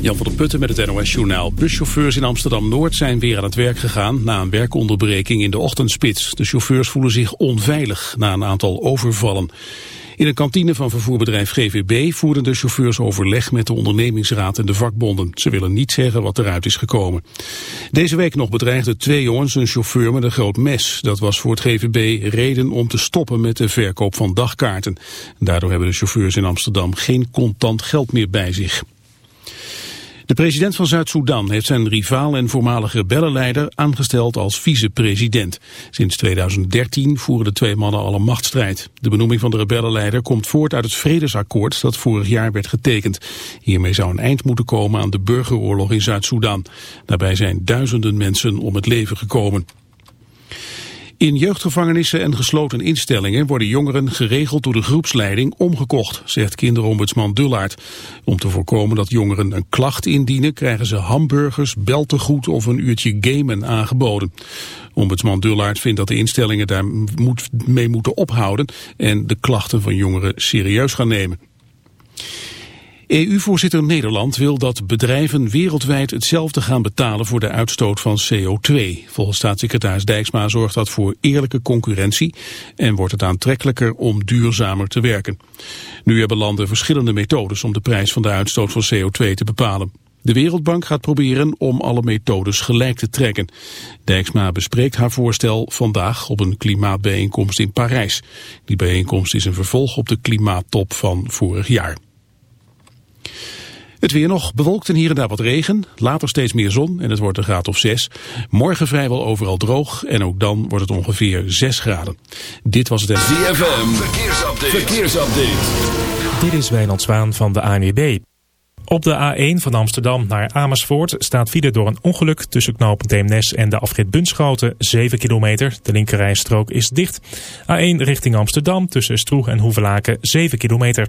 Jan van der Putten met het NOS-journaal. Buschauffeurs in Amsterdam-Noord zijn weer aan het werk gegaan... na een werkonderbreking in de ochtendspits. De chauffeurs voelen zich onveilig na een aantal overvallen. In een kantine van vervoerbedrijf GVB voerden de chauffeurs overleg met de ondernemingsraad en de vakbonden. Ze willen niet zeggen wat eruit is gekomen. Deze week nog bedreigden twee jongens een chauffeur met een groot mes. Dat was voor het GVB reden om te stoppen met de verkoop van dagkaarten. Daardoor hebben de chauffeurs in Amsterdam geen contant geld meer bij zich. De president van Zuid-Soedan heeft zijn rivaal en voormalige rebellenleider aangesteld als vicepresident. Sinds 2013 voeren de twee mannen al een machtsstrijd. De benoeming van de rebellenleider komt voort uit het vredesakkoord dat vorig jaar werd getekend. Hiermee zou een eind moeten komen aan de burgeroorlog in Zuid-Soedan. Daarbij zijn duizenden mensen om het leven gekomen. In jeugdgevangenissen en gesloten instellingen worden jongeren geregeld door de groepsleiding omgekocht, zegt kinderombudsman Dullaert. Om te voorkomen dat jongeren een klacht indienen, krijgen ze hamburgers, beltegoed of een uurtje gamen aangeboden. Ombudsman Dullaert vindt dat de instellingen daar moet, mee moeten ophouden en de klachten van jongeren serieus gaan nemen. EU-voorzitter Nederland wil dat bedrijven wereldwijd hetzelfde gaan betalen voor de uitstoot van CO2. Volgens staatssecretaris Dijksma zorgt dat voor eerlijke concurrentie en wordt het aantrekkelijker om duurzamer te werken. Nu hebben landen verschillende methodes om de prijs van de uitstoot van CO2 te bepalen. De Wereldbank gaat proberen om alle methodes gelijk te trekken. Dijksma bespreekt haar voorstel vandaag op een klimaatbijeenkomst in Parijs. Die bijeenkomst is een vervolg op de klimaattop van vorig jaar. Het weer nog bewolkt en hier en daar wat regen. Later steeds meer zon en het wordt een graad of 6. Morgen vrijwel overal droog en ook dan wordt het ongeveer 6 graden. Dit was het... ZFM, verkeersupdate. verkeersupdate. Dit is Wijnand Zwaan van de ANWB. Op de A1 van Amsterdam naar Amersfoort staat file door een ongeluk tussen knooppunt Eemnes en de afrit Bunschoten 7 kilometer. De linkerrijstrook is dicht. A1 richting Amsterdam tussen Stroeg en Hoevelaken 7 kilometer.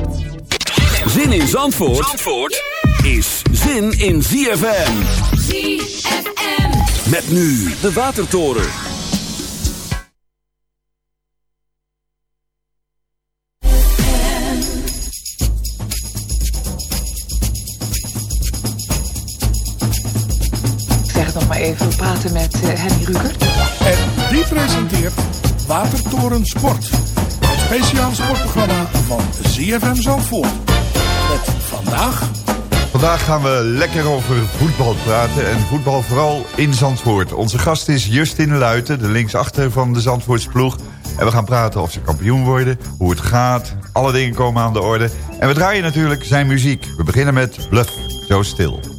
Zin in Zandvoort, Zandvoort is zin in ZFM. ZFM. Met nu de Watertoren. Ik zeg het nog maar even, we praten met uh, Henny Ruger. En die presenteert Watertoren Sport. Het speciale sportprogramma van ZFM Zandvoort. Vandaag... Vandaag gaan we lekker over voetbal praten en voetbal vooral in Zandvoort. Onze gast is Justin Luiten, de linksachter van de Zandvoortsploeg. En we gaan praten of ze kampioen worden, hoe het gaat. Alle dingen komen aan de orde. En we draaien natuurlijk zijn muziek. We beginnen met Bluff, zo stil.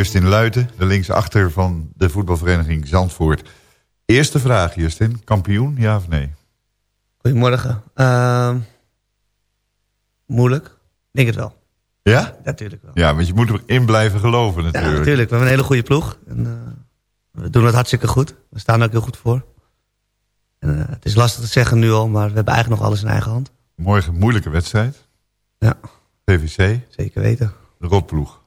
Justin Luiten. De linksachter van de voetbalvereniging Zandvoort. Eerste vraag, Justin. Kampioen, ja of nee? Goedemorgen. Ehm, moeilijk? Ik denk het wel. Ja? Natuurlijk wel. Ja, want je moet erin blijven geloven Ja, natuurlijk. natuurlijk. We hebben een hele goede ploeg. En, eh, we doen het hartstikke goed. We staan er ook heel goed voor. En, eh, het is lastig te zeggen nu al, maar we hebben eigenlijk nog alles in eigen hand. Morgen moeilijke wedstrijd. Ja. VVC. Zeker weten. De rotploeg.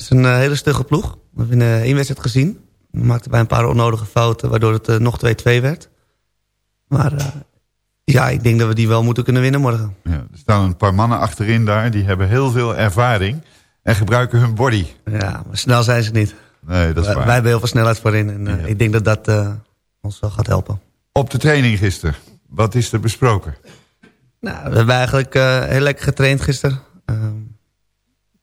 Het is een eh, hele stugge ploeg. We hebben in één wedstrijd gezien. We maakten bij een paar onnodige fouten, waardoor het eh, nog 2-2 werd. Maar eh, ja, ik denk dat we die wel moeten kunnen winnen morgen. Ja, er staan een paar mannen achterin daar. Die hebben heel veel ervaring. En gebruiken hun body. Ja, maar snel zijn ze niet. Nee, dat is waar. wij hebben heel veel snelheid voorin. En eh, ik denk dat dat eh, ons wel gaat helpen. Op de training gisteren. Wat is er besproken? Nou, we hebben eigenlijk uh, heel lekker getraind gisteren.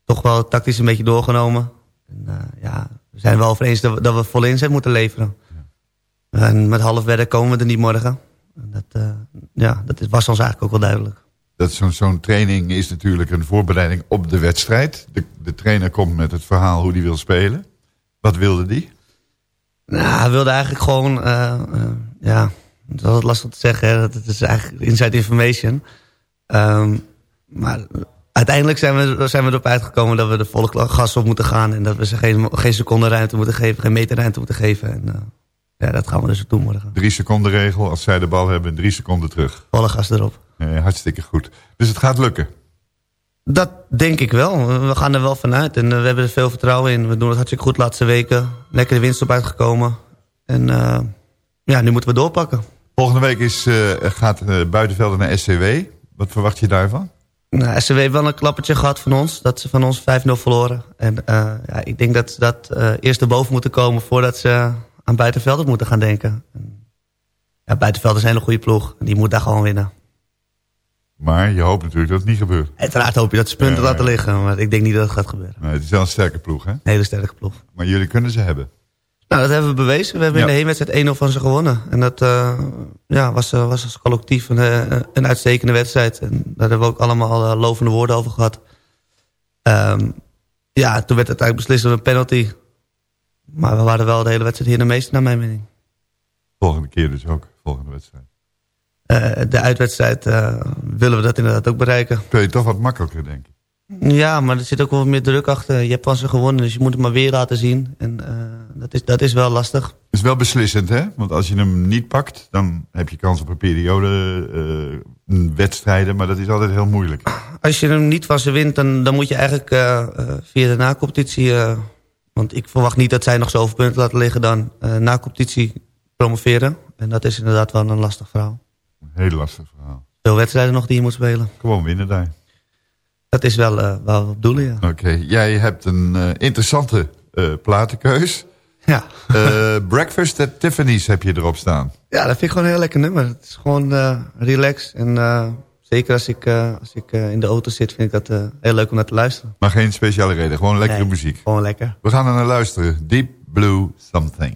Ehm, toch wel tactisch een beetje doorgenomen. En, uh, ja, we zijn wel over eens dat we, dat we vol inzet moeten leveren. Ja. En met half werden komen we er niet morgen. En dat, uh, ja, dat was ons eigenlijk ook wel duidelijk. Zo'n zo training is natuurlijk een voorbereiding op de wedstrijd. De, de trainer komt met het verhaal hoe hij wil spelen. Wat wilde die? Nou, hij wilde eigenlijk gewoon... ja, dat is altijd lastig te zeggen. Hè? Dat is eigenlijk inside information. Um, maar uiteindelijk zijn we, zijn we erop uitgekomen dat we de volle gas op moeten gaan. En dat we ze geen, geen seconde ruimte moeten geven, geen meter ruimte moeten geven. En uh, ja, dat gaan we dus doen morgen. Drie seconden regel, als zij de bal hebben, drie seconden terug. Volle gas erop. Ja, hartstikke goed. Dus het gaat lukken? Dat denk ik wel. We gaan er wel vanuit. En uh, we hebben er veel vertrouwen in. We doen het hartstikke goed de laatste weken. Lekker de winst op uitgekomen. En uh, ja, nu moeten we doorpakken. Volgende week is, gaat Buitenvelden naar SCW. Wat verwacht je daarvan? Nou, SCW heeft wel een klappertje gehad van ons. Dat ze van ons 5-0 verloren. En uh, ja, ik denk dat ze dat eerst erboven moeten komen... voordat ze aan Buitenvelden moeten gaan denken. Ja, Buitenvelden zijn een goede ploeg. En die moet daar gewoon winnen. Maar je hoopt natuurlijk dat het niet gebeurt. Uiteraard hoop je dat ze punten ja, laten liggen. Maar ik denk niet dat het gaat gebeuren. Nee, het is wel een sterke ploeg, hè? Een hele sterke ploeg. Maar jullie kunnen ze hebben. Nou, dat hebben we bewezen. We hebben ja. in de heenwedstrijd 1-0 van ze gewonnen. En dat uh, ja, was, was als collectief een, een uitstekende wedstrijd. En daar hebben we ook allemaal uh, lovende woorden over gehad. Um, ja, toen werd het eigenlijk beslist door een penalty. Maar we waren wel de hele wedstrijd hier de meeste, naar mijn mening. Volgende keer dus ook, volgende wedstrijd. Uh, de uitwedstrijd willen we dat inderdaad ook bereiken. Kun je toch wat makkelijker, denk ik. Ja, maar er zit ook wel meer druk achter. Je hebt van ze gewonnen, dus je moet het maar weer laten zien. En uh, dat, is, dat is wel lastig. Het is wel beslissend, hè? Want als je hem niet pakt, dan heb je kans op een periode uh, wedstrijden. Maar dat is altijd heel moeilijk. Als je hem niet van ze wint, dan, dan moet je eigenlijk uh, via de na-competitie... want ik verwacht niet dat zij nog zoveel punten laten liggen dan na-competitie promoveren. En dat is inderdaad wel een lastig verhaal. Een heel lastig verhaal. Veel wedstrijden nog die je moet spelen. Gewoon winnen daar. Dat is wel uh, waar we op doelen, ja. Oké, okay. jij hebt een uh, interessante uh, platenkeus. Ja. Breakfast at Tiffany's heb je erop staan. Ja, dat vind ik gewoon een heel lekker nummer. Het is gewoon relax. En zeker als ik, als ik in de auto zit, vind ik dat heel leuk om naar te luisteren. Maar geen speciale reden, gewoon lekkere nee, muziek. Gewoon lekker. We gaan er naar luisteren. Deep Blue Something.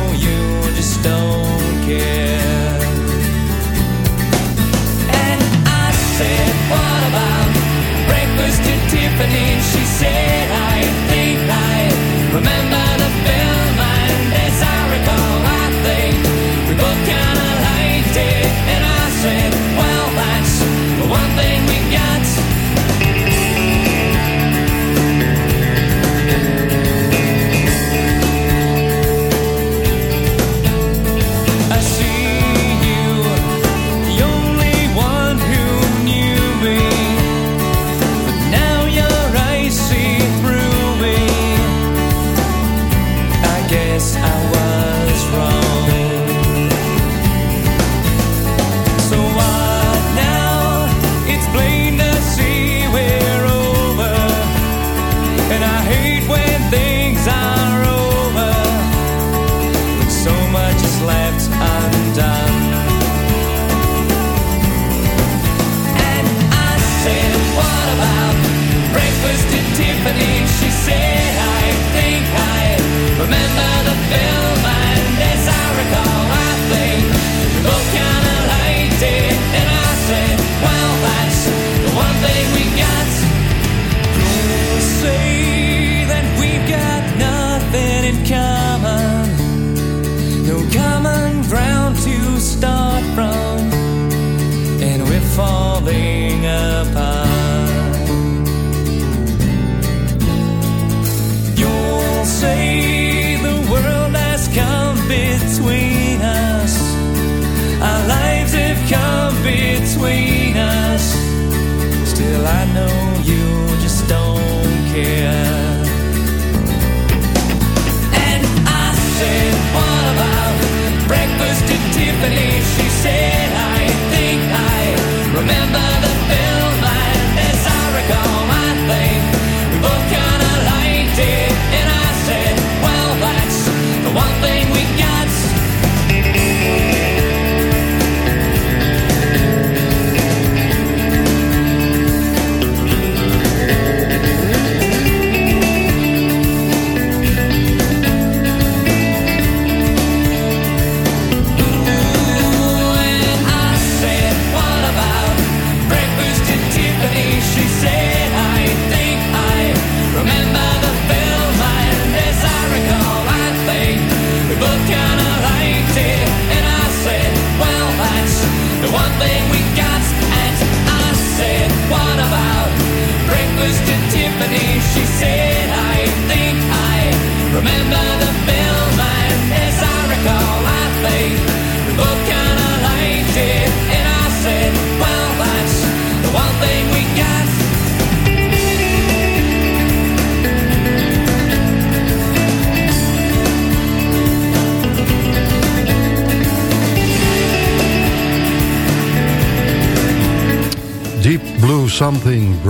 at Tiffany?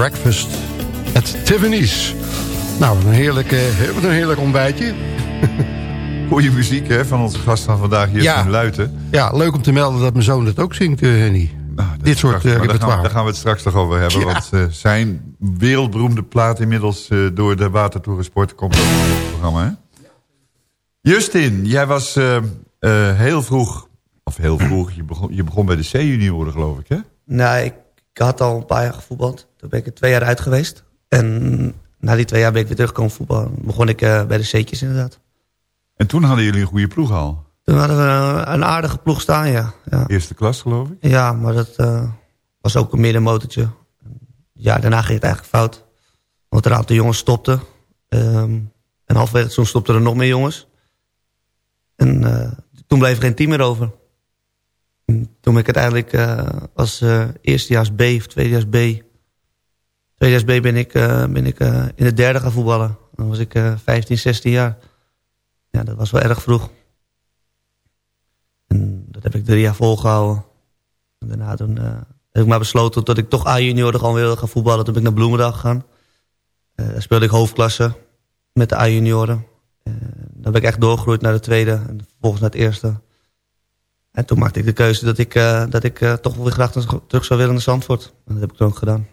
Breakfast at Tiffany's. Nou, een heerlijk, een heerlijk ontbijtje. Goeie muziek hè, van onze gast van vandaag hier Ja. Luiten. Ja, leuk om te melden dat mijn zoon dat ook zingt, uh, Henny. Dit soort Prachtig, uh, maar daar, gaan, we- repertoire. daar gaan we het straks nog over hebben. Ja. Want eh, zijn wereldberoemde plaat inmiddels eh, door de Watertoerensport komt ook in het programma. Hè? Justin, jij was eh, eh, heel vroeg, of heel vroeg, je begon, je begon bij de C-junioren geloof ik hè? Nou, ik, ik had al een paar jaar gevoetbald. Toen ben ik er twee jaar uit geweest. En na die twee jaar ben ik weer teruggekomen voetballen. Begon ik eh, bij de C'tjes inderdaad. En toen hadden jullie een goede ploeg al. Toen hadden we een, een aardige ploeg staan, ja. ja. Eerste klas geloof ik. Ja, maar dat eh, was ook een middenmotortje. Ja, daarna ging het eigenlijk fout. Want een aantal jongens stopten. Ehm, en halverwege het seizoen stopten er nog meer jongens. En eh, toen bleef er geen team meer over. En toen ben ik uiteindelijk eh, als eh, eerstejaars B of tweedejaars B... Tweedejaars B ben ik, eh, ben ik in het derde gaan voetballen. Dan was ik eh 15, 16 jaar. Ja, dat was wel erg vroeg. En dat heb ik drie jaar volgehouden. En daarna toen, heb ik maar besloten dat ik toch A-junioren gewoon wilde gaan voetballen. Toen ben ik naar Bloemendaal gegaan. Daar speelde ik hoofdklasse met de A-junioren. Dan ben ik echt doorgegroeid naar de tweede en vervolgens naar het eerste. En toen maakte ik de keuze dat ik, eh, dat ik eh, toch wel weer graag terug zou willen naar Zandvoort. En dat heb ik toen ook gedaan.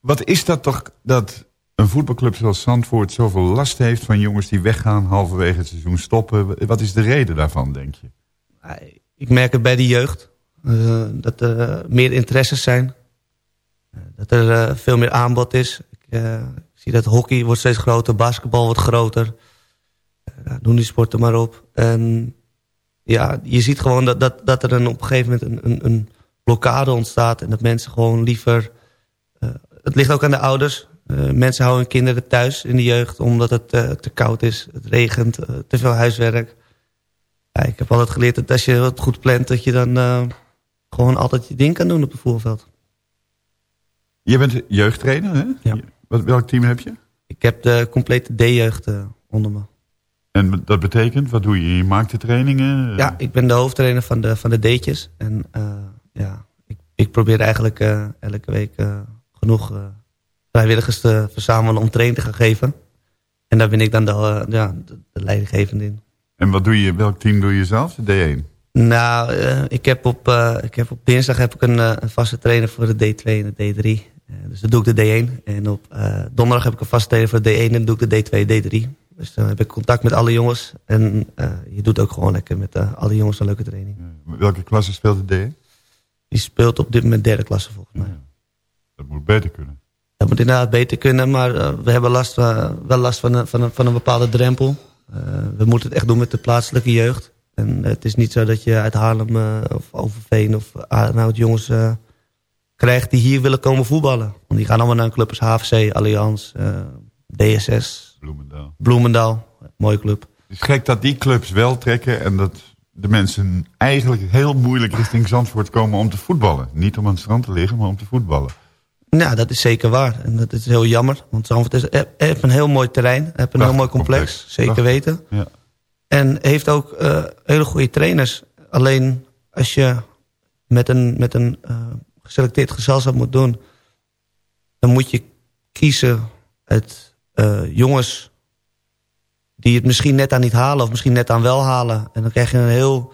Wat is dat toch dat een voetbalclub zoals Zandvoort zoveel last heeft van jongens die weggaan, halverwege het seizoen stoppen? Wat is de reden daarvan, denk je? Ik merk het bij de jeugd. eh, dat er eh, meer interesses zijn. Eh, dat er eh, veel meer aanbod is. Ik, eh, ik zie dat hockey wordt steeds groter, basketbal wordt groter. Uh, noem die sporten maar op. En ja, je ziet gewoon dat, dat, dat er een, op een gegeven moment een, een, een blokkade ontstaat. En dat mensen gewoon liever... eh, het ligt ook aan de ouders. Eh, mensen houden hun kinderen thuis in de jeugd... omdat het eh, te koud is, het regent, te veel huiswerk. Ja, ik heb altijd geleerd dat als je het goed plant... dat je dan gewoon altijd je ding kan doen op het voetbalveld. Je bent jeugdtrainer, hè? Ja. Wat, welk team heb je? Ik heb de complete D-jeugd onder me. En dat betekent, wat doe je? Je maakt de trainingen? Ja, ik ben de hoofdtrainer van de, van de D'tjes. En eh, ja, ik, ik probeer eigenlijk eh, elke week eh, genoeg vrijwilligers te verzamelen om training te gaan geven. En daar ben ik dan de, ja, de, de leidinggevende in. En wat doe je, welk team doe je zelf? De D1? Nou, ik, heb op, ik heb op dinsdag heb ik een, een vaste trainer voor de D2 en de D3. Eh, dus dan doe ik de D1. En op donderdag heb ik een vaste trainer voor de D1 en dan doe ik de D2 D3. Dus dan heb ik contact met alle jongens. En eh, je doet ook gewoon lekker met eh, alle jongens een leuke training. Welke klasse speelt de D1? Die speelt op dit moment derde klasse volgens mij. Dat moet beter kunnen. Dat moet inderdaad beter kunnen, maar eh, we hebben last, wel last van een, van, een, van een bepaalde drempel. We moeten het echt doen met de plaatselijke jeugd. En het is niet zo dat je uit Haarlem of Overveen of Aardenhout jongens krijgt die hier willen komen voetballen. Want die gaan allemaal naar een club als HFC, Allianz, DSS, Bloemendaal. Bloemendaal. Mooie club. Het is gek dat die clubs wel trekken en dat de mensen eigenlijk heel moeilijk richting Zandvoort komen om te voetballen. Niet om aan het strand te liggen, maar om te voetballen. Nou, dat is zeker waar. En dat is heel jammer. Want Zandvoort is, eh, heeft een heel mooi terrein. Heeft een heel mooi complex. complex. Zeker Prachtig. weten. Ja. En heeft ook eh, hele goede trainers. Alleen als je met een, met een eh, geselecteerd gezelschap moet doen... dan moet je kiezen uit eh, jongens die het misschien net aan niet halen... of misschien net aan wel halen. En dan krijg je een heel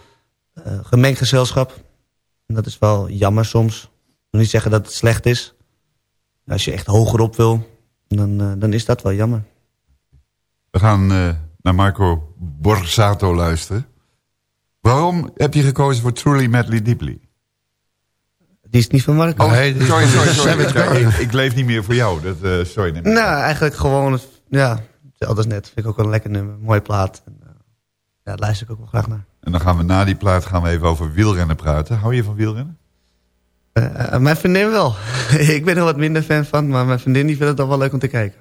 eh, gemengd gezelschap. En dat is wel jammer soms. Ik wil niet zeggen dat het slecht is. Als je echt hoger op wil, dan, eh, dan is dat wel jammer. We gaan naar Marco Borsato luisteren. Waarom heb je gekozen voor Truly Madly Deeply? Die is niet van Marco. Oh, sorry, sorry, sorry. Garden. ik, ik leef niet meer voor jou. Dat, eh, sorry. neem Nou, eigenlijk gewoon, ja, hetzelfde als net. Vind ik ook wel een lekker nummer. Mooie plaat. En, eh, ja, daar luister ik ook wel graag naar. En dan gaan we na die plaat gaan we even over wielrennen praten. Hou je van wielrennen? Uh, mijn vriendin wel. ik ben er wat minder fan van, maar mijn vriendin die vindt het dan wel leuk om te kijken.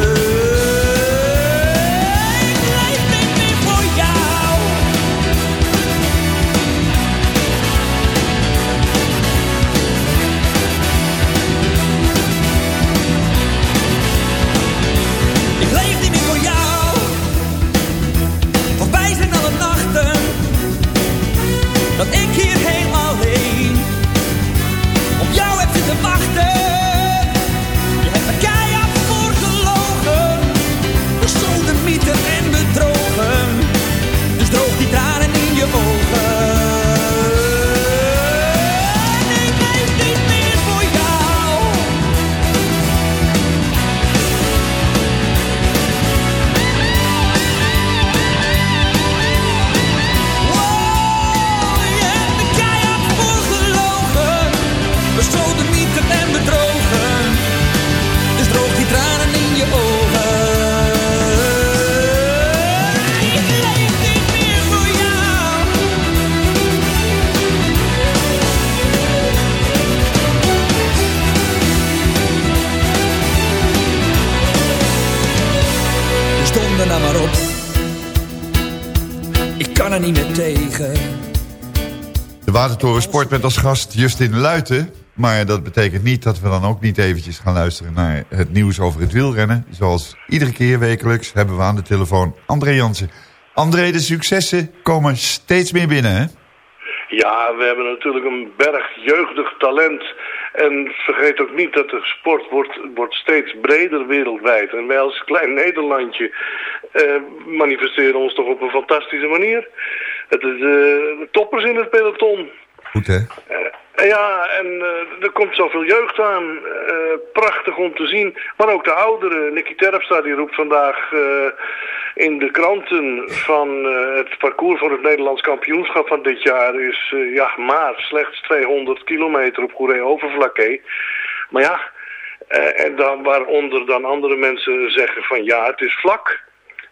Sport met als gast Justin Luiten. Maar dat betekent niet dat we dan ook niet eventjes gaan luisteren naar het nieuws over het wielrennen. Zoals iedere keer wekelijks hebben we aan de telefoon André Jansen. André, de successen komen steeds meer binnen, hè? Ja, we hebben natuurlijk een berg jeugdig talent. En vergeet ook niet dat de sport wordt, wordt steeds breder wereldwijd. En wij als klein Nederlandje eh, manifesteren ons toch op een fantastische manier. Het is eh, toppers in het peloton. Goed, hè? Eh, ja, en eh, er komt zoveel jeugd aan. Eh, prachtig om te zien. Maar ook de ouderen. Nicky Terpstra die roept vandaag in de kranten van het parcours voor het Nederlands kampioenschap van dit jaar is ja, maar slechts 200 kilometer op Goeree Overflakke. Maar ja, en dan waaronder dan andere mensen zeggen van ja, het is vlak.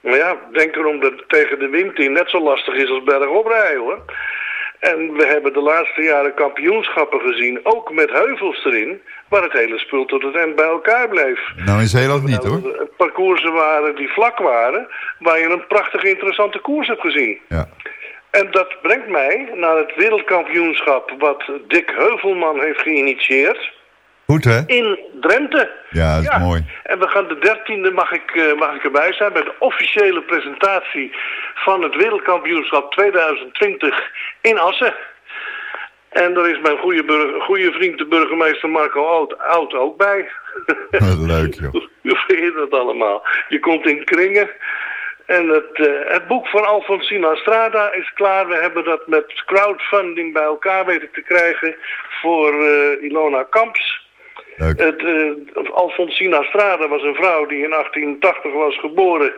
Maar ja, denk erom dat tegen de wind in net zo lastig is als bergop rijden hoor. En we hebben de laatste jaren kampioenschappen gezien, ook met heuvels erin, waar het hele spul tot het eind bij elkaar bleef. Nou in Zeeland niet, hoor. Parcoursen waren die vlak waren, waar je een prachtig interessante koers hebt gezien. Ja. En dat brengt mij naar het wereldkampioenschap wat Dick Heuvelman heeft geïnitieerd. Goed, hè? In Drenthe. Ja, dat is mooi. En we gaan de dertiende, mag ik, eh, mag ik erbij zijn, bij de officiële presentatie van het wereldkampioenschap 2020 in Assen. En daar is mijn goede, goede vriend de burgemeester Marco Oud, Oud ook bij. Leuk, joh. Hoe vind je dat allemaal? Je komt in kringen. En het, eh, het boek van Alfonsina Strada is klaar. We hebben dat met crowdfunding bij elkaar weten te krijgen voor eh, Ilona Kamps. Het, eh, Alfonsina Strada was een vrouw die in 1880 was geboren.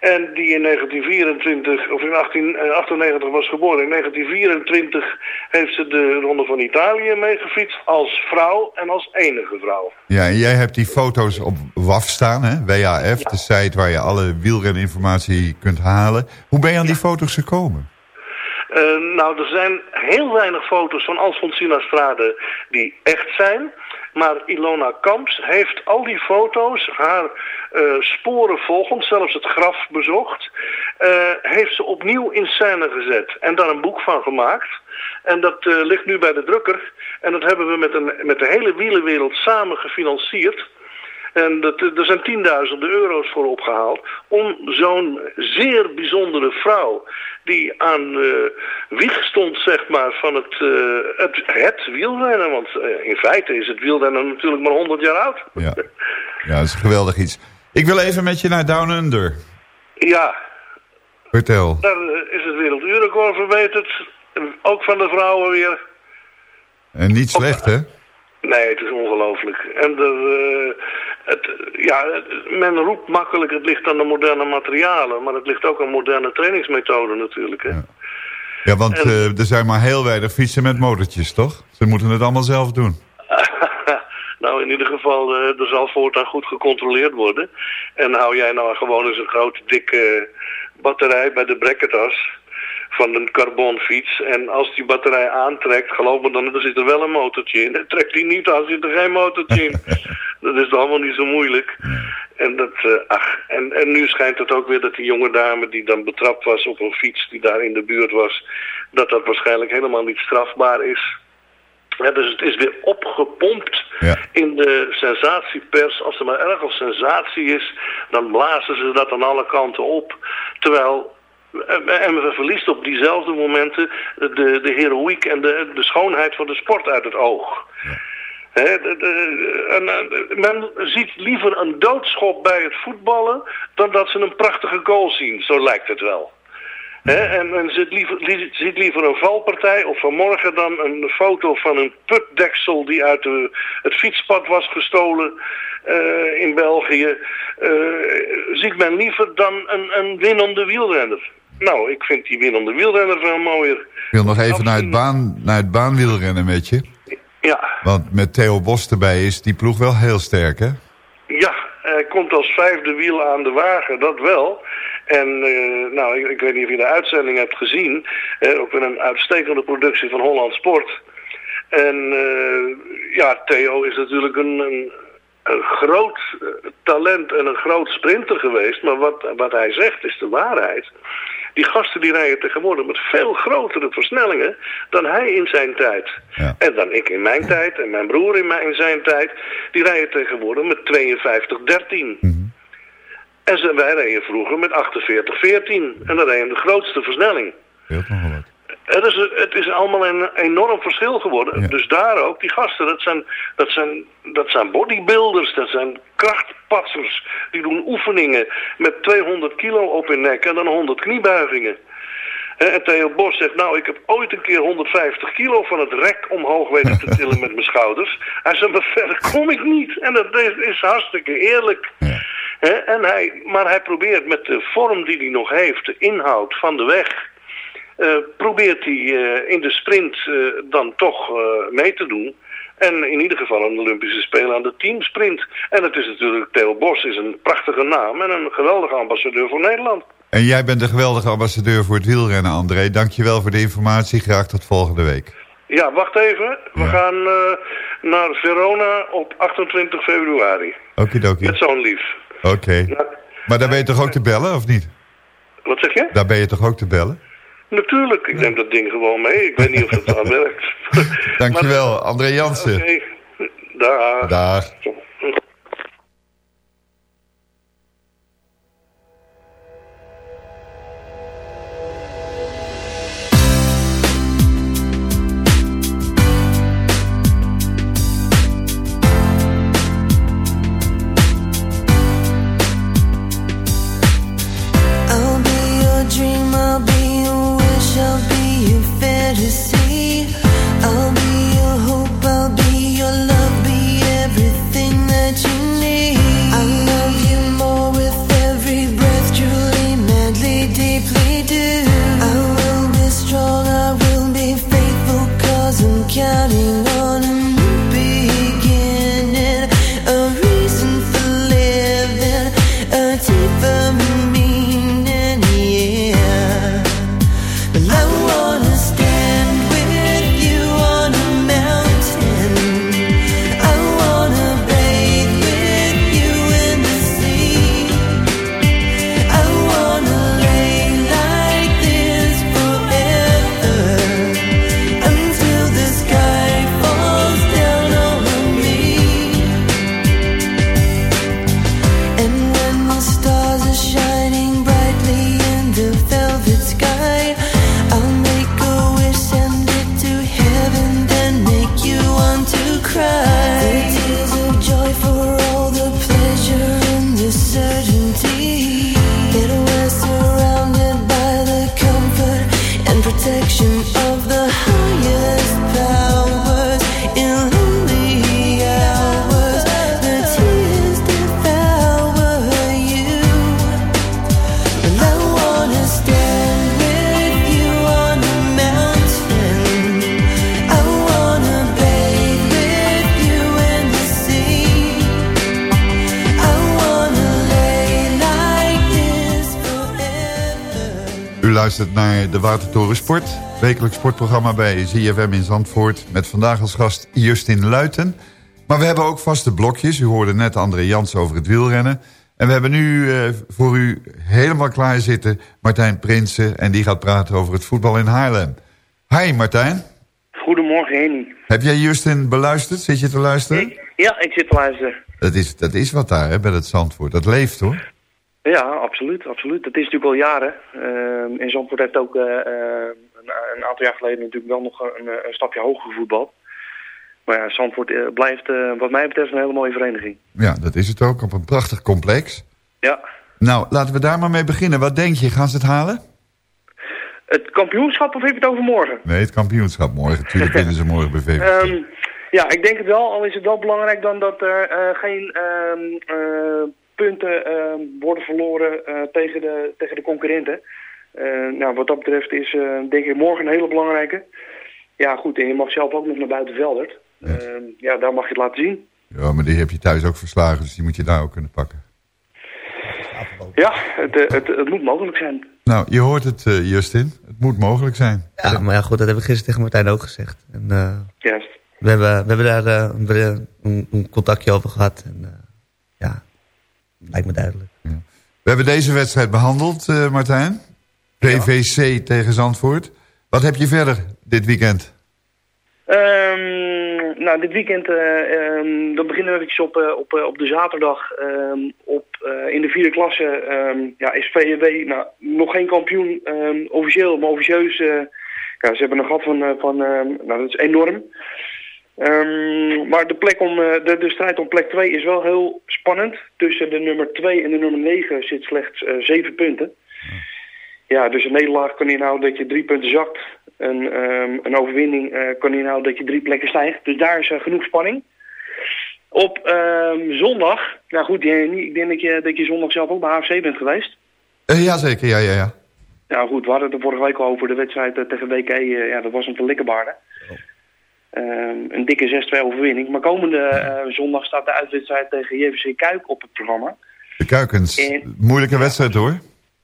En die in 1924, of in 1898 was geboren. In 1924 heeft ze de Ronde van Italië meegefietst als vrouw en als enige vrouw. Ja, en jij hebt die foto's op WAF staan, hè? WAF, de site waar je alle wielreninformatie kunt halen. Hoe ben je aan die foto's gekomen? Eh, nou, er zijn heel weinig foto's van Alfonsina Strade die echt zijn. Maar Ilona Kamps heeft al die foto's, haar eh, sporen volgend, zelfs het graf bezocht, eh, heeft ze opnieuw in scène gezet en daar een boek van gemaakt. En dat eh, ligt nu bij de drukker. En dat hebben we met, een, met de hele wielenwereld samen gefinancierd. En dat, er zijn tienduizenden euro's voor opgehaald om zo'n zeer bijzondere vrouw die aan de wieg stond, zeg maar, van het, uh, het, het wielrennen. Want uh, in feite is het wielrennen natuurlijk maar 100 jaar oud. Ja, ja dat is geweldig iets. Ik wil even met je naar Down Under. Ja. Vertel. Daar is het werelduurrecord verbeterd. Ook van de vrouwen weer. En niet slecht, hè? Nee, het is ongelooflijk. En uh, het, ja, men roept makkelijk, het ligt aan de moderne materialen, maar het ligt ook aan moderne trainingsmethoden natuurlijk. Hè? Ja. ja want en, uh, er zijn maar heel weinig fietsen met motortjes, toch? Ze moeten het allemaal zelf doen. nou, in ieder geval, uh, er zal voortaan goed gecontroleerd worden. En hou jij nou gewoon eens een grote, dikke batterij bij de brekketas van een carbonfiets. En als die batterij aantrekt, geloof me dan, er zit er wel een motortje in. En trekt die niet aan, zit er geen motortje in. dat is allemaal niet zo moeilijk. En, dat, uh, ach, en, en nu schijnt het ook weer dat die jonge dame die dan betrapt was op een fiets die daar in de buurt was, dat dat waarschijnlijk helemaal niet strafbaar is. Ja, dus het is weer opgepompt ja. in de sensatiepers. Als er maar ergens sensatie is, dan blazen ze dat aan alle kanten op. Terwijl en we verliezen op diezelfde momenten de, de heroïek en de, de schoonheid van de sport uit het oog. He, de, de, en, men ziet liever een doodschop bij het voetballen dan dat ze een prachtige goal zien, zo lijkt het wel. He, en men ziet liever, ziet liever een valpartij of vanmorgen dan een foto van een putdeksel die uit de, het fietspad was gestolen uh, in België. Uh, ziet men liever dan een, een winnende wielrenner. Nou, ik vind die winnende wielrenner veel mooier. Ik wil nog even naar het, baan, naar het baanwielrennen met je. Ja. Want met Theo Bos erbij is die ploeg wel heel sterk, hè? Ja, hij komt als vijfde wiel aan de wagen, dat wel. En uh, nou, ik, ik, weet niet of je de uitzending hebt gezien. Uh, ook weer een uitstekende productie van Holland Sport. En uh, ja, Theo is natuurlijk een, een, een groot talent en een groot sprinter geweest. Maar wat, wat hij zegt is de waarheid. Die gasten die rijden tegenwoordig met veel grotere versnellingen dan hij in zijn tijd. Ja. En dan ik in mijn tijd en mijn broer in, mijn, in zijn tijd. Die rijden tegenwoordig met 52, 13. Mm -hmm. En ze, wij reden vroeger met 48, 14. En dan reden de grootste versnelling. Heel. Het is, het is allemaal een enorm verschil geworden. Ja. Dus daar ook, die gasten, dat zijn, dat, zijn, dat zijn bodybuilders, dat zijn krachtpatsers. Die doen oefeningen met 200 kilo op hun nek en dan 100 kniebuigingen. En Theo Bos zegt, nou, ik heb ooit een keer 150 kilo van het rek omhoog weten te tillen met mijn schouders. Hij zegt, maar verder kom ik niet. En dat is, is hartstikke eerlijk. Ja. En hij, maar hij probeert met de vorm die hij nog heeft, de inhoud van de weg... Uh, probeert hij uh, in de sprint uh, dan toch mee te doen. En in ieder geval een Olympische Spelen aan de teamsprint. En het is natuurlijk, Theo Bos is een prachtige naam en een geweldige ambassadeur voor Nederland. En jij bent een geweldige ambassadeur voor het wielrennen, André. Dankjewel voor de informatie. Graag tot volgende week. Ja, wacht even. We ja. gaan naar Verona op 28 februari. Okidoki. Met zo'n lief. Oké. Okay. Maar daar ben je toch ook te bellen, of niet? Wat zeg je? Daar ben je toch ook te bellen? Natuurlijk, ik neem dat ding gewoon mee. Ik weet niet of het aan werkt. Dankjewel, maar, André Jansen. Oké, okay. dag. Dag. Luistert naar de Watertoren Sport. Wekelijks sportprogramma bij ZFM in Zandvoort. Met vandaag als gast Justin Luiten. Maar we hebben ook vaste blokjes. U hoorde net André Jans over het wielrennen. En we hebben nu uh, voor u helemaal klaar zitten Martijn Prinsen. En die gaat praten over het voetbal in Haarlem. Hi Martijn. Goedemorgen Henny. Heb jij Justin beluisterd? Zit je te luisteren? Ik, ja, ik zit te luisteren. Dat is, dat is wat daar hè, bij het Zandvoort. Dat leeft hoor. Ja, absoluut, absoluut. Dat is natuurlijk al jaren. Uh, en Zandvoort heeft ook uh, een, een, aantal jaar geleden natuurlijk wel nog een, een stapje hoger gevoetbald. Maar ja, Zandvoort uh, blijft wat mij betreft een hele mooie vereniging. Ja, dat is het ook. Op een prachtig complex. Ja. Nou, laten we daar maar mee beginnen. Wat denk je? Gaan ze het halen? Het kampioenschap of heb je het over morgen? Nee, het kampioenschap morgen. Natuurlijk winnen ze morgen bij VVV. Um, ja, ik denk het wel. Al is het wel belangrijk dan dat er geen punten uh, worden verloren uh, tegen, de, tegen de concurrenten. Uh, nou, wat dat betreft is denk ik morgen een hele belangrijke. Ja goed, en je mag zelf ook nog naar buiten Veldert. Ja. ja, daar mag je het laten zien. Ja, maar die heb je thuis ook verslagen, dus die moet je daar ook kunnen pakken. Ja, het, het, het moet mogelijk zijn. Nou, je hoort het Justin. Het moet mogelijk zijn. Ja, maar ja goed, dat heb ik gisteren tegen Martijn ook gezegd. En, Juist. We hebben, we hebben daar een, een, contactje over gehad. En, lijkt me duidelijk. Ja. We hebben deze wedstrijd behandeld, uh, Martijn. PVC ja. tegen Zandvoort. Wat heb je verder dit weekend? Um, nou, dit weekend uh, um, dan beginnen we eventjes op, uh, op, op de zaterdag um, op, in de vierde klasse. ja, is VNW nou, nog geen kampioen officieel, maar officieus. ja, ze hebben een gat van, van nou, dat is enorm. Um, maar de, plek om, de, de strijd om plek 2 is wel heel spannend. Tussen de nummer 2 en de nummer 9 zit slechts uh, 7 punten. Ja, dus een nederlaag kan inhouden dat je drie punten zakt. Een, um, een overwinning uh, kan inhouden dat je drie plekken stijgt. Dus daar is uh, genoeg spanning. Op um, zondag, nou goed, ik denk dat je, dat je zondag zelf ook bij HFC bent geweest. Uh, jazeker, ja, ja, ja. Nou goed, we hadden het er vorige week al over de wedstrijd tegen WK. ja, dat was een te likkenbaarden. Um, een dikke 6-2 overwinning. Maar komende uh, zondag staat de uitwedstrijd tegen JVC Kuik op het programma. De Kuikens. En, Moeilijke wedstrijd hoor.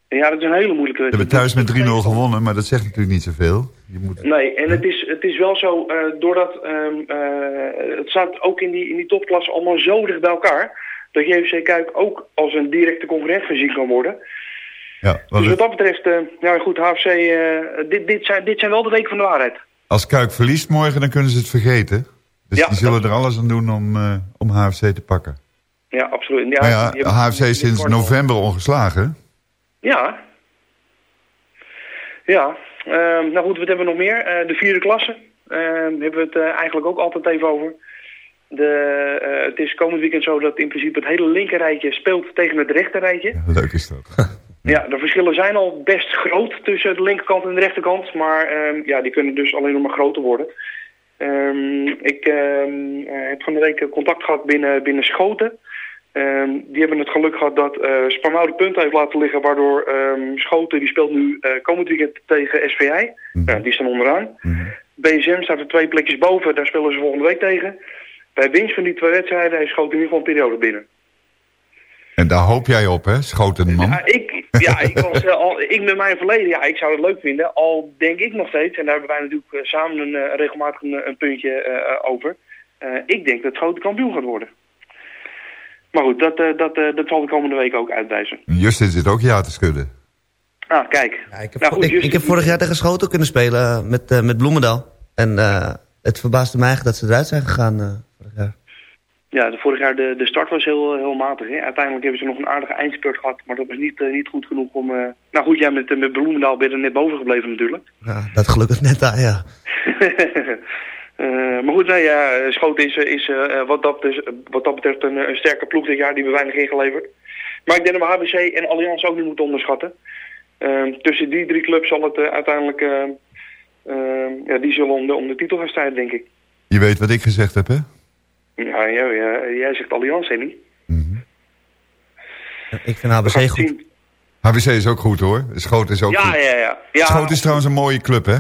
Ja, dat is een hele moeilijke wedstrijd. We hebben thuis met 3-0 gewonnen, maar dat zegt natuurlijk niet zoveel. Je moet... Nee, en het is, het is wel zo, uh, doordat um, uh, het staat ook in die, in die topklasse allemaal zo dicht bij elkaar, dat JVC Kuik ook als een directe concurrent gezien kan worden. Ja, dus wat dat betreft, ja goed, HFC, dit, dit, zijn, dit zijn wel de weken van de waarheid. Als Kuik verliest morgen, dan kunnen ze het vergeten. Dus ja, die zullen er alles aan doen om, uh, om HFC te pakken. Ja, absoluut. Ja, maar ja, HFC is sinds november ongeslagen. Ja. Ja. Uh, nou goed, wat hebben we nog meer? Uh, de vierde klasse. Uh, hebben we het eigenlijk ook altijd even over. De, het is komend weekend zo dat in principe het hele linkerrijtje speelt tegen het rechterrijtje. Ja, leuk is dat. Ja, de verschillen zijn al best groot tussen de linkerkant en de rechterkant. Maar um, ja, die kunnen dus alleen nog maar groter worden. Um, ik um, heb van de week contact gehad binnen, binnen Schoten. die hebben het geluk gehad dat uh, Spanoude punten heeft laten liggen. Waardoor Schoten die speelt nu uh, komend weekend tegen SVI. Mm -hmm. die staan onderaan. Mm -hmm. BSM staat er twee plekjes boven. Daar spelen ze volgende week tegen. Bij winst van die twee wedstrijden heeft Schoten in ieder geval een periode binnen. En daar hoop jij op, hè, schoten man? Ja, ik, ja, ik, was, uh, al, ik met mijn verleden, ja, ik zou het leuk vinden. Al denk ik nog steeds, en daar hebben wij natuurlijk uh, samen een, uh, regelmatig een, een puntje over. ik denk dat Schoten kampioen gaat worden. Maar goed, dat, dat, dat zal de komende week ook uitwijzen. Justin zit ook ja te schudden. Ah, kijk. Ja, ik, heb nou, goed, ik, ik, heb vorig jaar tegen Schoten kunnen spelen met, met Bloemendaal. En het verbaasde mij eigenlijk dat ze eruit zijn gegaan. Ja, de, vorig jaar de, de start was heel, heel matig. Hè? Uiteindelijk hebben ze nog een aardige eindspurt gehad, maar dat was niet, uh, niet goed genoeg om... Uh... Nou goed, jij met, met Bloemendaal ben er net boven gebleven natuurlijk. Ja, dat gelukkig net daar, ja. uh, maar goed, nee, ja, Schoten is, is wat, dat, is wat dat betreft een, een sterke ploeg dit jaar, die we weinig ingeleverd. Maar ik denk dat we HBC en Allianz ook niet moeten onderschatten. tussen die drie clubs zal het uiteindelijk... ja, die zullen om de, om de titel gaan strijden, denk ik. Je weet wat ik gezegd heb, hè? Ja, ja, ja, jij zegt Allianz, hè niet? Mm -hmm. Ik vind HBC goed. HBC is ook goed hoor. Schoot is ook ja, goed. Ja, ja, ja. Schoot is trouwens een mooie club, hè?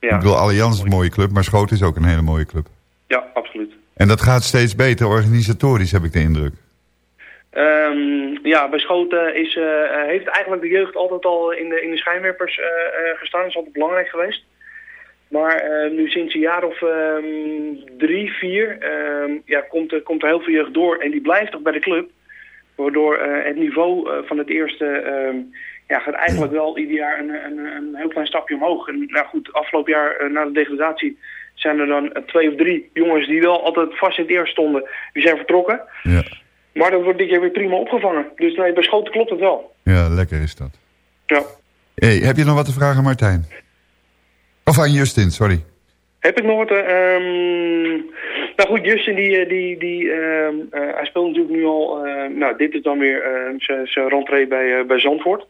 Ja. Ik bedoel, Allianz is een mooie club, maar Schoot is ook een hele mooie club. Ja, absoluut. En dat gaat steeds beter organisatorisch, heb ik de indruk. Ehm, ja, bij Schoten is, eh, eh, heeft eigenlijk de jeugd altijd al in de, in de schijnwerpers eh, eh, gestaan. Dat is altijd belangrijk geweest. Maar eh, nu sinds een jaar of ehm, drie, vier ehm, ja, komt, er, komt er heel veel jeugd door. En die blijft ook bij de club. Waardoor eh, het niveau eh, van het eerste ehm, ja, gaat eigenlijk wel ieder jaar een, een, een heel klein stapje omhoog. En nou goed, afgelopen jaar na de degradatie zijn er dan twee of drie jongens die wel altijd vast in het eerste stonden. Die zijn vertrokken. Ja. Maar dat wordt dit jaar weer prima opgevangen. Dus nee, bij Schoten klopt het wel. Ja, lekker is dat. Ja. Hey, heb je nog wat te vragen, Martijn? Of aan Justin, sorry. Heb ik nog wat? ehm, nou goed, Justin die, eh, die, die ehm, eh, hij speelt natuurlijk nu al, eh, nou dit is dan weer eh, zijn- zijn rentree bij, bij Zandvoort.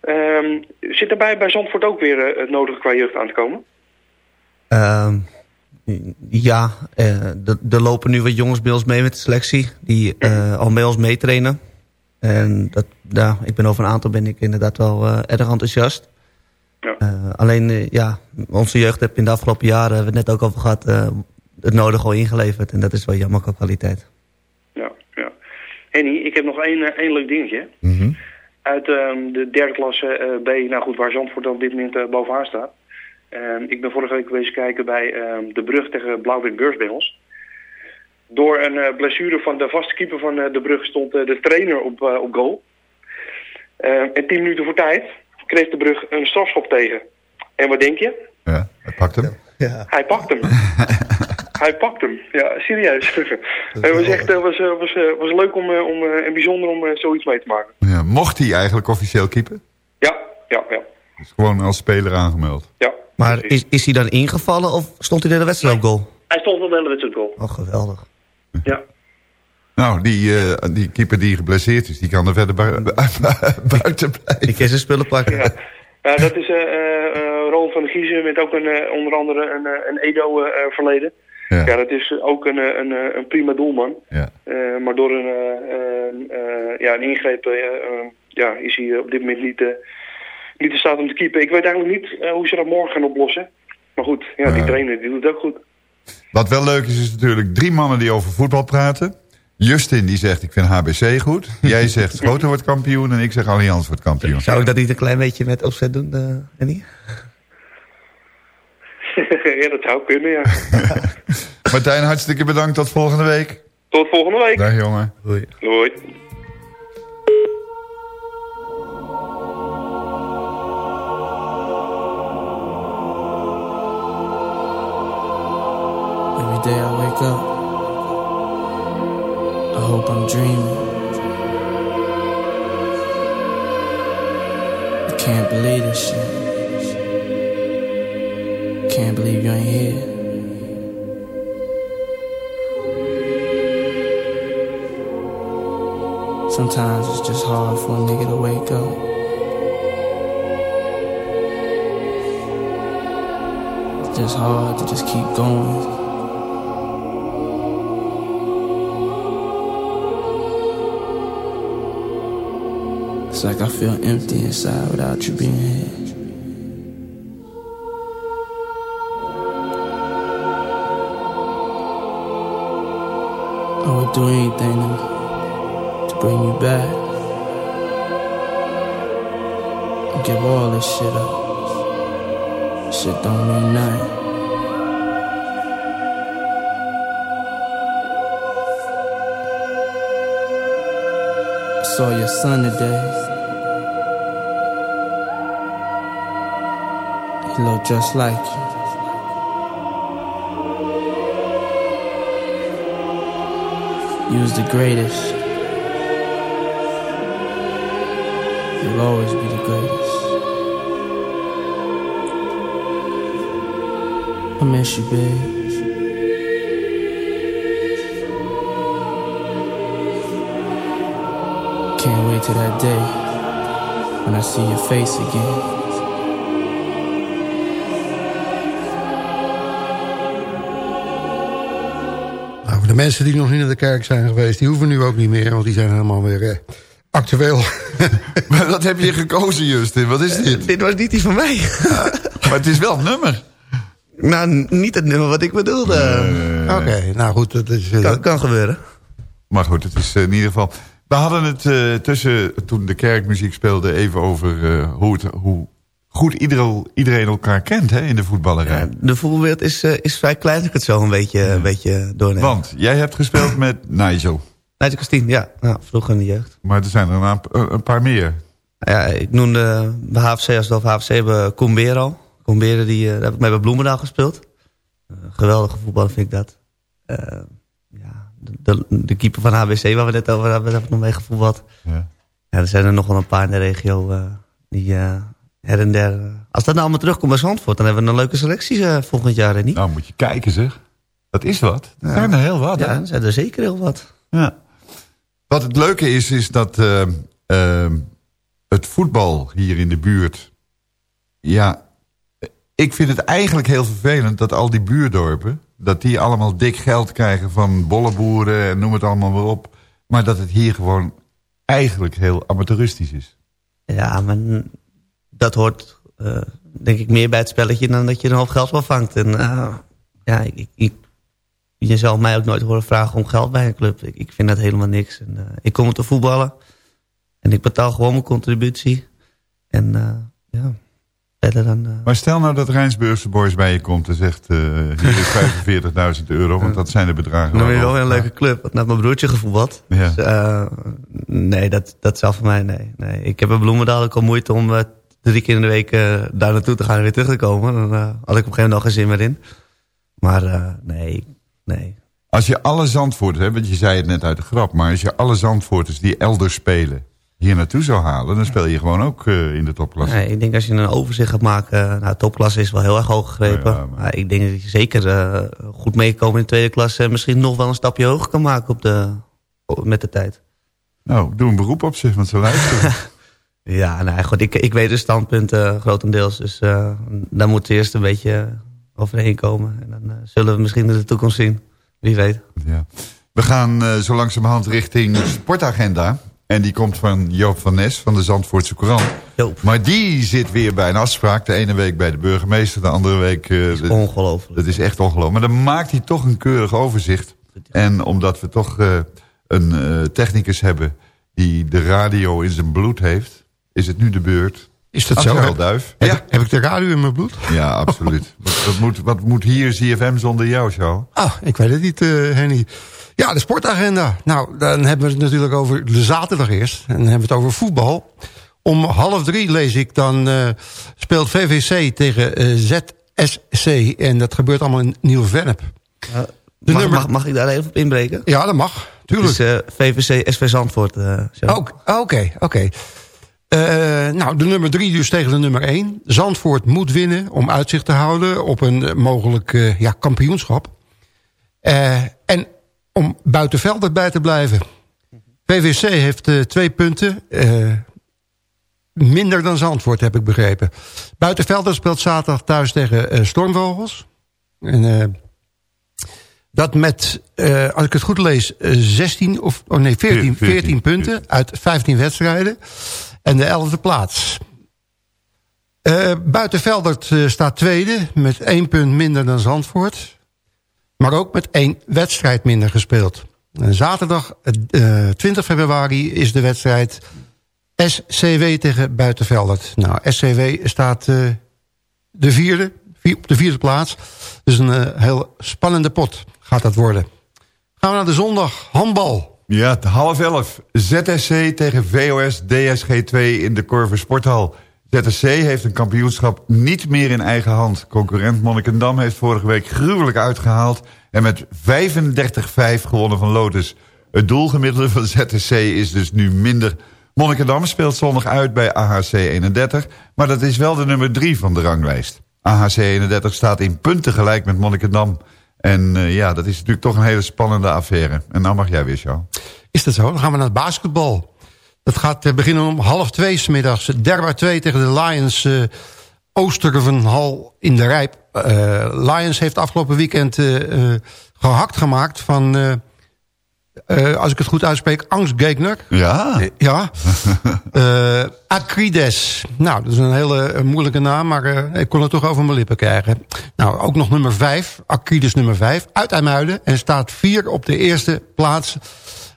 Ehm, zit er bij, bij Zandvoort ook weer het nodige qua jeugd aan te komen? Ehm, ja, eh, er lopen nu wat jongens bij ons mee met de selectie. Die eh, al bij ons meetrainen. En dat, ja, ik ben over een aantal ben ik inderdaad wel eh, erg enthousiast. Eh, alleen, eh, ja, onze jeugd heb in de afgelopen jaren, hebben we het net ook over gehad, eh, het nodige al ingeleverd. En dat is wel jammer qua kwaliteit. Ja, ja. Henny, ik heb nog één, één leuk dingetje. Uit ehm, de derde klasse eh, B, nou goed, waar Zandvoort dan op dit moment bovenaan staat. Ehm, ik ben vorige week geweest kijken bij ehm, de brug tegen Blauw-Wit Beurs bij ons. Door een eh, blessure van de vaste keeper van eh, de brug stond eh, de trainer op, op goal. Ehm, en tien minuten voor tijd kreeg de brug een strafschop tegen. En wat denk je? Ja, hij pakt hem. Hij pakt hem. Hij pakt hem. Ja, serieus. Het was echt eh, was, eh, was, eh, was leuk om, eh, om, eh, en bijzonder om eh, zoiets mee te maken. Ja, mocht hij eigenlijk officieel keeper? Ja, ja, ja. Is gewoon als speler aangemeld. Maar is, is hij dan ingevallen of stond hij in de wedstrijd op goal? Hij stond wel de hele wedstrijd goal. Oh, geweldig. Nou, die, eh, die keeper die geblesseerd is, die kan er verder bui- bu- buiten blijven. Die kan zijn spullen pakken. Ja. Ja, dat is eh eh, eh, Ron van der Giezen met ook een, onder andere een, eh, een Edo-verleden. ja. dat is ook een, een, een prima doelman. Ja. Eh, maar door een, eh, eh, eh, ja, een ingreep ja, is hij op dit moment niet, eh, niet in staat om te keepen. Ik weet eigenlijk niet hoe ze dat morgen gaan oplossen. Maar goed, ja, die Ja. trainer die doet het ook goed. Wat wel leuk is, is natuurlijk drie mannen die over voetbal praten. Justin die zegt, ik vind HBC goed. Jij zegt, Schoten wordt kampioen en ik zeg Allianz wordt kampioen. Zou ik dat niet een klein beetje met opzet doen, uh, Annie? ja, dat zou kunnen, ja. Martijn, hartstikke bedankt. Tot volgende week. Tot volgende week. Dag jongen. Hoi. Hoi. Every day I wake up, I hope I'm dreaming. I can't believe this shit. Can't believe you ain't here. Sometimes it's just hard for a nigga to wake up. It's just hard to just keep going. It's like I feel empty inside without you being here. I would do anything to, to bring you back. Give all this shit up. Shit don't mean nothing. Saw your son today. He looked just like you. You was the greatest. You'll always be the greatest. I miss you, babe. Wait till that day when I see your face again. Nou, de mensen die nog niet naar de kerk zijn geweest... die hoeven nu ook niet meer, want die zijn helemaal weer eh, actueel. Maar wat heb je gekozen, Justin? Wat is dit? dit was niet die van mij. maar het is wel een nummer. Nou, niet het nummer wat ik bedoelde. Oké, nou goed. Dat is, kan, kan gebeuren. Maar goed, het is eh, in ieder geval... We hadden het eh, tussen, toen de kerkmuziek speelde, even over eh, hoe, het, hoe goed iedereen, iedereen elkaar kent hè, in de voetballerij. De voetbalwereld is, eh, is vrij klein ik het zo een beetje, een beetje doorneem. Want jij hebt gespeeld met Nigel. Nigel Christine, ja. ja. Vroeger in de jeugd. Maar er zijn er een, een paar meer. Ja, ik noemde de HFC, als het over HFC hebben, Combero. Combero, die, daar heb ik mee bij Bloemendaal gespeeld. geweldige voetballer vind ik dat. De, de, keeper van HBC, waar we net over hebben, heb ik nog mee gevoetbald. Ja. ja. er zijn er nog wel een paar in de regio die her en der. Als dat nou allemaal terugkomt bij Zandvoort... dan hebben we een leuke selectie volgend jaar, niet? Nou, moet je kijken zeg. Dat is wat. Er zijn er heel wat. Ja, er zijn er zeker heel wat. Ja. Wat het leuke is, is dat uh, uh, het voetbal hier in de buurt... Ja, ik vind het eigenlijk heel vervelend dat al die buurdorpen... dat die allemaal dik geld krijgen van bolleboeren en noem het allemaal maar op. Maar dat het hier gewoon eigenlijk heel amateuristisch is. Ja, maar dat hoort uh, denk ik meer bij het spelletje dan dat je een hoop geld wel vangt. En uh, ja, ik, ik, je zal mij ook nooit horen vragen om geld bij een club. Ik, ik vind dat helemaal niks. En, uh, ik kom te voetballen en ik betaal gewoon mijn contributie. En ja, verder dan... maar stel nou dat Rijnsburgse Boys bij je komt en zegt... hier is 45.000 euro, want dat zijn de bedragen. Dan ben je wel weer een leuke club. Want naar mijn broertje gevoetbald. Ja. Dus, nee, dat, dat zal voor mij... Nee, nee. Ik heb bij Bloemendaal ook al moeite om drie keer in de week uh, daar naartoe te gaan en weer terug te komen. Dan uh, had ik op een gegeven moment nog geen zin meer in. Maar uh, nee, nee. Als je alle Zandvoorters, hè, want je zei het net uit de grap... maar als je alle Zandvoorters die elders spelen hier naartoe zou halen... dan speel je gewoon ook in de topklasse. Nee, ik denk als je een overzicht gaat maken... nou, topklasse is wel heel erg hoog gegrepen. Ja, maar... maar... ik denk dat je zeker goed meekomen in de tweede klasse... en misschien nog wel een stapje hoger kan maken op de, met de tijd. Nou, doe een beroep op zich, want ze luisteren. Ja, nou goed, ik, ik weet de standpunten grotendeels. Dus uh, daar moet eerst een beetje overheen komen. En dan uh, zullen we misschien in de toekomst zien. Wie weet. Ja. We gaan uh, zo langzamerhand richting sportagenda. En die komt van Joop van Nes van de Zandvoortse Courant. Joop. Maar die zit weer bij een afspraak. De ene week bij de burgemeester, de andere week... dat is ongelooflijk. Dat is echt ongelooflijk. Maar dan maakt hij toch een keurig overzicht. En omdat we toch een technicus hebben die de radio in zijn bloed heeft is het nu de beurt. Is dat zo? Duif. Heb, ja. heb ik de radio in mijn bloed? Ja, absoluut. wat, wat, moet, wat moet hier ZFM zonder jou, show? Ah, ik weet het niet, uh, Henny. Ja, de sportagenda. Nou, dan hebben we het natuurlijk over de zaterdag eerst. En dan hebben we het over voetbal. Om half drie lees ik, dan uh, speelt VVC tegen uh, ZSC. En dat gebeurt allemaal in Nieuw-Vennep. Mag, nummer... mag, mag, ik daar even op inbreken? Ja, dat mag. Tuurlijk. Het is VVC SV Zandvoort. Oké, oké. Okay, uh, nou, de nummer drie dus tegen de nummer één. Zandvoort moet winnen om uitzicht te houden op een mogelijk ja, kampioenschap. En om buitenveld erbij te blijven. PVC heeft twee punten. minder dan Zandvoort, heb ik begrepen. Buitenvelder speelt zaterdag thuis tegen Stormvogels. En, dat met, als ik het goed lees, 16 of oh nee, 14, 14, 14 punten uit 15 wedstrijden en de elfde plaats. Buitenveldert staat tweede met één punt minder dan Zandvoort. Maar ook met één wedstrijd minder gespeeld. Zaterdag uh, eh, 20 februari is de wedstrijd SCW tegen Buitenveldert. Nou, SCW staat de vierde, vier, op de vierde plaats. Dus een heel spannende pot gaat dat worden. Gaan we naar de zondag, handbal. Ja, half elf. ZSC tegen VOS DSG2 in de Corver Sporthal. ZSC heeft een kampioenschap niet meer in eigen hand. Concurrent Monnikendam heeft vorige week gruwelijk uitgehaald... en met 35-5 gewonnen van Lotus. Het doelgemiddelde van ZSC is dus nu minder. Monnikendam speelt zondag uit bij AHC 31... maar dat is wel de nummer 3 van de ranglijst. AHC 31 staat in punten gelijk met Monnikendam... En uh, ja, dat is natuurlijk toch een hele spannende affaire. En nou mag jij weer, zo. Is dat zo? Dan gaan we naar het basketbal. Dat gaat uh, beginnen om half twee smiddags. Derba 2 tegen de Lions uh, Oostervenhal in de Rijp. Lions heeft afgelopen weekend gehakt gemaakt van... als ik het goed uitspreek, Angstgegner. Ja. ja. Acrides. Nou, dat is een hele moeilijke naam, maar ik kon het toch over mijn lippen krijgen. Nou, ook nog nummer 5, Acrides nummer 5, uit IJmuiden. En staat vier op de eerste plaats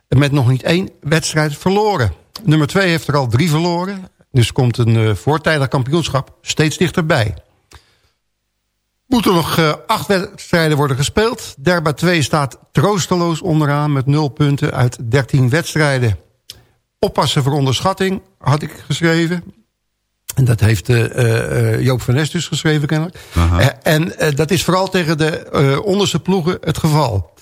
met nog niet één wedstrijd verloren. Nummer 2 heeft er al drie verloren. Dus komt een uh, voortijdig kampioenschap steeds dichterbij. Moeten nog uh, acht wedstrijden worden gespeeld. Derba 2 staat troosteloos onderaan met 0 punten uit 13 wedstrijden. Oppassen voor onderschatting had ik geschreven. En dat heeft uh, uh, Joop van Nes dus geschreven kennelijk. En dat is vooral tegen de onderste ploegen het geval.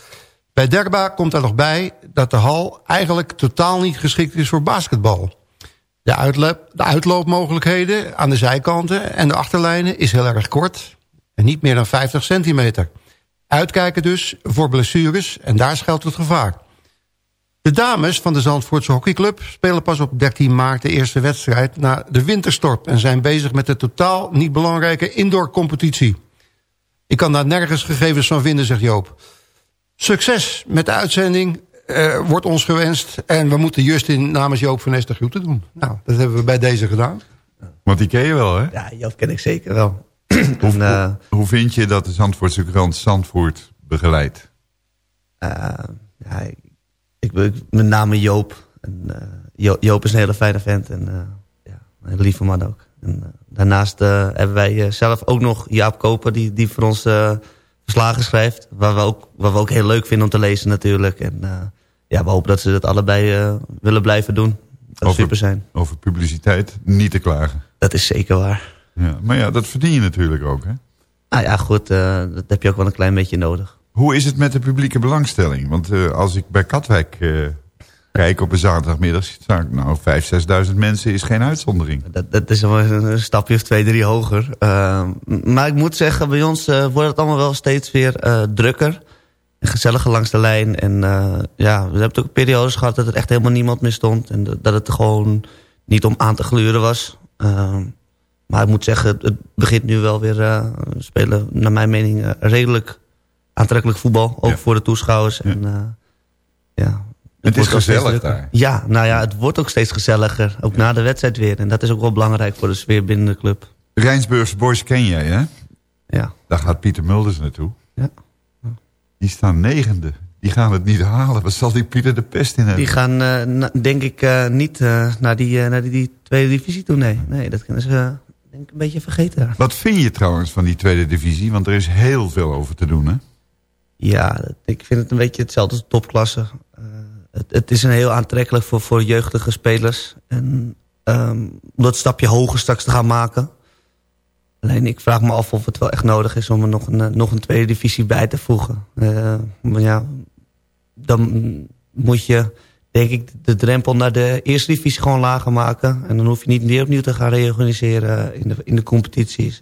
Bij Derba komt er nog bij dat de hal eigenlijk totaal niet geschikt is voor basketbal. De, uitloop, de uitloopmogelijkheden aan de zijkanten en de achterlijnen is heel erg kort. En niet meer dan 50 centimeter. Uitkijken dus voor blessures en daar schuilt het gevaar. De dames van de Zandvoortse hockeyclub spelen pas op 13 maart de eerste wedstrijd na de winterstorp... en zijn bezig met de totaal niet belangrijke indoorcompetitie. Ik kan daar nergens gegevens van vinden, zegt Joop. Succes met de uitzending uh, wordt ons gewenst. En we moeten Justin namens Joop van Nester groeten doen. Nou, dat hebben we bij deze gedaan. Want die ken je wel, hè? Ja, Joop ken ik zeker wel. hoe, en, uh, hoe, vind je dat de Zandvoortse krant Zandvoort begeleidt? Uh, ja, ik, ik, met name Joop. En, jo, Joop is een hele fijne vent. En ja, een hele lieve man ook. En, daarnaast hebben wij zelf ook nog Jaap Koper... die, die voor ons verslagen schrijft. Waar we, ook, wat we ook heel leuk vinden om te lezen natuurlijk. En uh, ja, we hopen dat ze dat allebei uh, willen blijven doen. Dat over, super zijn. Over publiciteit niet te klagen. Dat is zeker waar. Ja, maar ja, dat verdien je natuurlijk ook, hè? Nou ja, goed, uh, dat heb je ook wel een klein beetje nodig. Hoe is het met de publieke belangstelling? Want als ik bij Katwijk kijk op een zaterdagmiddag... sta ik nou, 5.000, 6.000 mensen is geen uitzondering. Dat, dat is wel een stapje of twee, drie hoger. Maar ik moet zeggen, bij ons wordt het allemaal wel steeds weer drukker. Gezelliger langs de lijn. En ja, we hebben ook periodes gehad dat er echt helemaal niemand meer stond. En dat, het gewoon niet om aan te gluren was. Ehm, maar ik moet zeggen, het begint nu wel weer spelen, naar mijn mening, redelijk aantrekkelijk voetbal. Ook ja. voor de toeschouwers. Ja. En ja, het, is gezellig daar. Ja, nou ja, het wordt ook steeds gezelliger. Ook ja. na de wedstrijd weer. En dat is ook wel belangrijk voor de sfeer binnen de club. Rijnsburgse Boys ken jij, hè? Ja. Daar gaat Pieter Mulders naartoe. Ja. Die staan negende. Die gaan het niet halen. Wat zal die Pieter de pest in hebben? Die gaan, uh, denk ik, uh, niet uh, naar, die, naar die, die, tweede divisie toe. Nee, nee dat kunnen ze denk ik een beetje vergeten. Wat vind je trouwens van die tweede divisie? Want er is heel veel over te doen, hè? Ja, ik vind het een beetje hetzelfde als topklasse het, het, is een heel aantrekkelijk voor, voor jeugdige spelers. En um, om dat stapje hoger straks te gaan maken. Alleen ik vraag me af of het wel echt nodig is om er nog een, nog een tweede divisie bij te voegen. Uh, maar ja, dan moet je denk ik de drempel naar de eerste divisie gewoon lager maken. En dan hoef je niet meer opnieuw te gaan reorganiseren in de, in de competities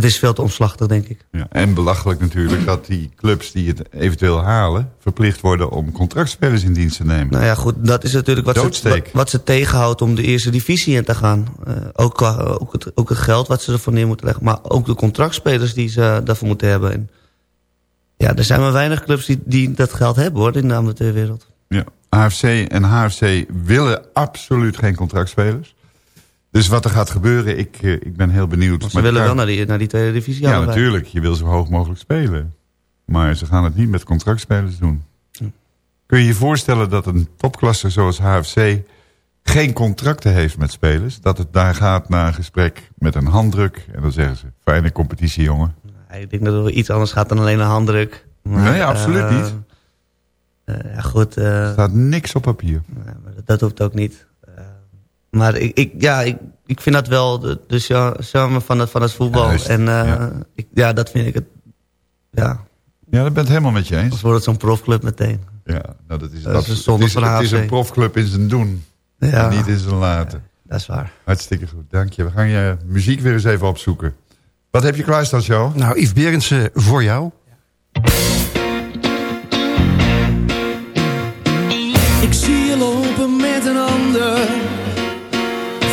het is veel te omslachtig, denk ik. Ja, en belachelijk natuurlijk dat die clubs die het eventueel halen... verplicht worden om contractspelers in dienst te nemen. Nou ja, goed, dat is natuurlijk wat, ze, wat, wat ze, tegenhoudt om de eerste divisie in te gaan. Uh, ook, qua, ook, het, ook het geld wat ze ervoor neer moeten leggen. Maar ook de contractspelers die ze daarvoor moeten hebben. En ja, er zijn maar weinig clubs die, die dat geld hebben hoor, in de amateurwereld. Ja, AFC en HFC willen absoluut geen contractspelers. Dus wat er gaat gebeuren, ik, eh, ik ben heel benieuwd. Maar ze willen wel naar die, naar die tweede divisie. Ja, natuurlijk. Je wil zo hoog mogelijk spelen. Maar ze gaan het niet met contractspelers doen. Kun je je voorstellen dat een topklasse zoals HFC... geen contracten heeft met spelers? Dat het daar gaat naar een gesprek met een handdruk... en dan zeggen ze, fijne competitie, jongen. Ik denk dat het wel iets anders gaat dan alleen een handdruk. Maar, nee, absoluut uh, niet. Uh, ja, goed. er staat niks op papier. maar dat hoeft ook niet. Maar ik, ik, ja, ik, ik vind dat wel de, de charme van het, van het voetbal. Juist, en uh, ja. Ik, ja, dat vind ik het. Ja, ja dat ben het helemaal met je eens. Als wordt het zo'n profclub meteen. Ja, nou dat is, dat, dat is het, is, het is een profclub in zijn doen. Ja. En niet in zijn laten. Ja, dat is waar. Hartstikke goed, dank je. We gaan je muziek weer eens even opzoeken. Wat heb je klaarstaan, Jo? Nou, Yves Berendsen voor jou. Ik zie je lopen met een ander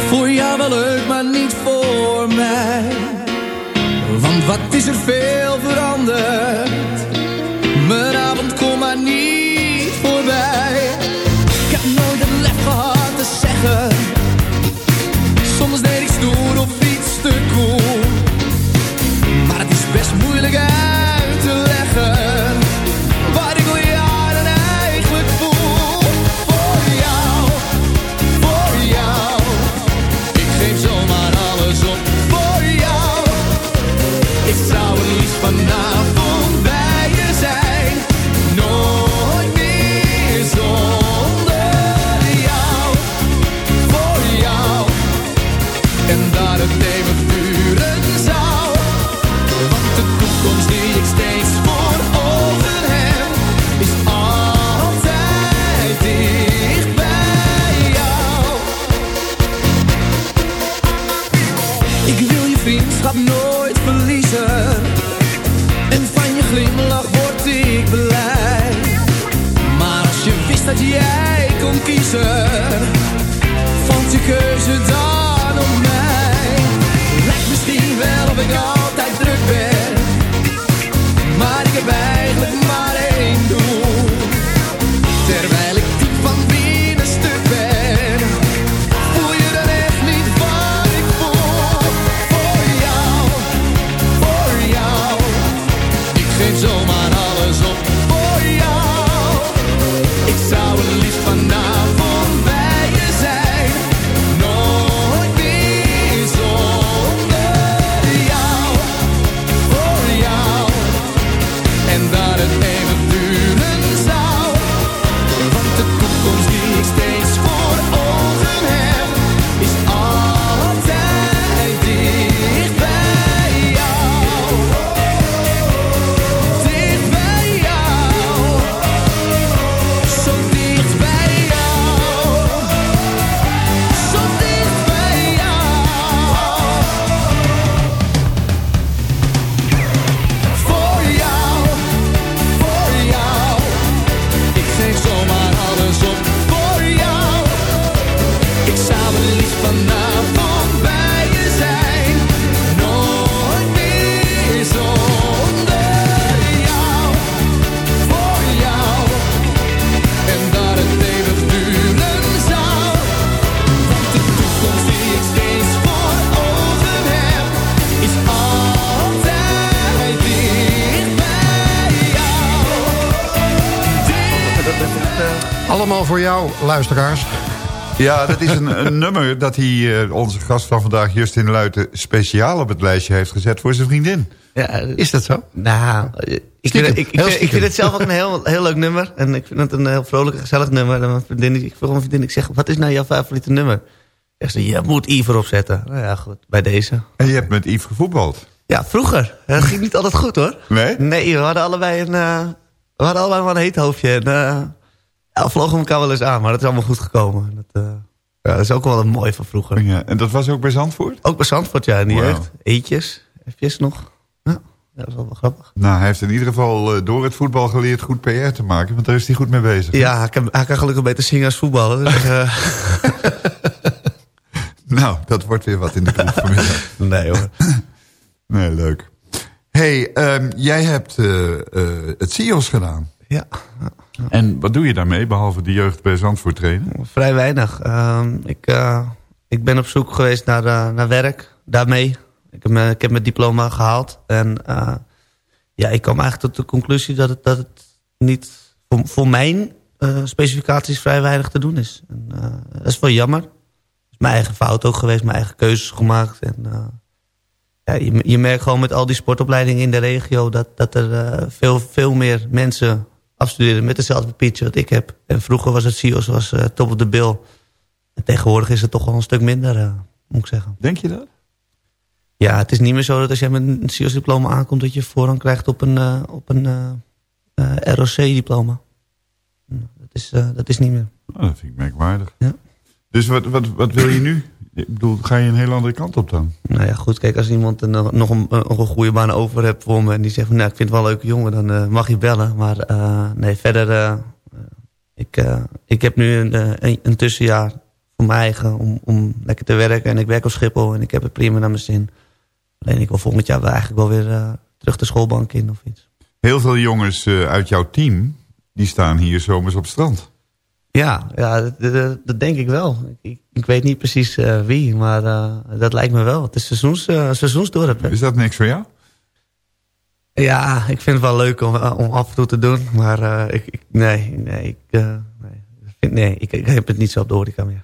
voor jou wel leuk, maar niet voor mij. Want wat is er veel veranderd? Mijn avond komt maar niet voorbij. Ik heb nooit het lef gehad te zeggen. Soms deed ik stoer of iets te cool. Maar het is best moeilijk uit Allemaal voor jou, luisteraars. Ja, dat is een, een nummer dat hij, eh, onze gast van vandaag, Justin Luiten, speciaal op het lijstje heeft gezet voor zijn vriendin. Ja, Is dat zo? Nou, ik vind, het- ik, ik, vind- ik stiekem. vind het zelf ook een heel, heel leuk nummer. En ik vind het een heel vrolijk, gezellig nummer. En mijn vriendin, ik vroeg mijn vriendin, ik zeg, wat is nou jouw favoriete nummer? Ik zei, je moet Yves erop zetten. Nou ja, goed, bij deze. En je hebt met Yves gevoetbald. Ja, vroeger. Dat ging niet altijd goed hoor. Nee? Nee, we hadden allebei een, eh, we hadden allebei een heet hoofdje. En, eh, ja, we vlogen elkaar wel eens aan, maar dat is allemaal goed gekomen. Dat, eh, ja, dat is ook wel een mooi van vroeger. Ja, en dat was ook bij Zandvoort? Ook bij Zandvoort, ja, in die Wauw. jeugd. Eetjes, eventjes nog. Ja, dat is wel, wel grappig. Nou, hij heeft in ieder geval eh, door het voetbal geleerd goed PR te maken, want daar is hij goed mee bezig. Ja, hij kan, hij kan gelukkig beter zingen als voetballen. Dus, eh, Nou, dat wordt weer wat in de kroeg vanmiddag. nee hoor. Nee, leuk. hey, ehm, jij hebt het CIO's gedaan. Ja. En wat doe je daarmee, behalve de jeugd bij Zandvoort trainen? Vrij weinig. Ehm, ik, eh, ik ben op zoek geweest naar, eh, naar werk daarmee. Ik heb, mijn- ik heb mijn diploma gehaald. En eh, ja, ik kwam eigenlijk tot de conclusie dat het, dat het niet voor, voor mijn specificaties vrij weinig te doen is. En, dat is wel jammer. Het is mijn eigen fout ook geweest, mijn eigen keuzes gemaakt. En, ja, je, je merkt gewoon met al die sportopleidingen in de regio... dat, dat er veel, veel meer mensen afstuderen met dezelfde papiertje wat ik heb. En vroeger was het CIO's was eh, top of the bill. En tegenwoordig is het toch wel een stuk minder, eh, moet ik zeggen. Denk je dat? Ja, het is niet meer zo dat als jij met een CIO's-diploma aankomt... dat je voorrang krijgt op een, eh, op een ROC-diploma. Dat is, dat is niet meer. Oh, dat vind ik merkwaardig. Ja. Dus wat, wat, wat wil je nu? Ik bedoel, ga je een hele andere kant op dan? Nou ja, goed, kijk, als iemand een, nog een, nog een goede baan over hebt voor me... en die zegt, van, nou, ik vind het wel een leuke jongen, dan eh, mag je bellen. Maar eh, nee, verder, eh, eh, ik, eh, ik heb nu een, eh, een, een tussenjaar voor mijn eigen... Om, om lekker te werken en ik werk op Schiphol en ik heb het prima naar mijn zin. Alleen ik wil volgend jaar wel eigenlijk wel weer eh, terug de schoolbank in of iets. Heel veel jongens eh, uit jouw team, die staan hier zomers op strand. Ja, ja dat, denk ik wel. Ik, ik weet niet precies eh, wie, maar eh, dat lijkt me wel. Het is seizoens, eh seizoensdorp. hè. Is dat niks voor jou? Ja, ik vind het wel leuk om, om af en toe te doen. Maar ik, ik- nee, nee, ik, nee, ik vind- nee ik, ik heb het niet zo op de horeca meer.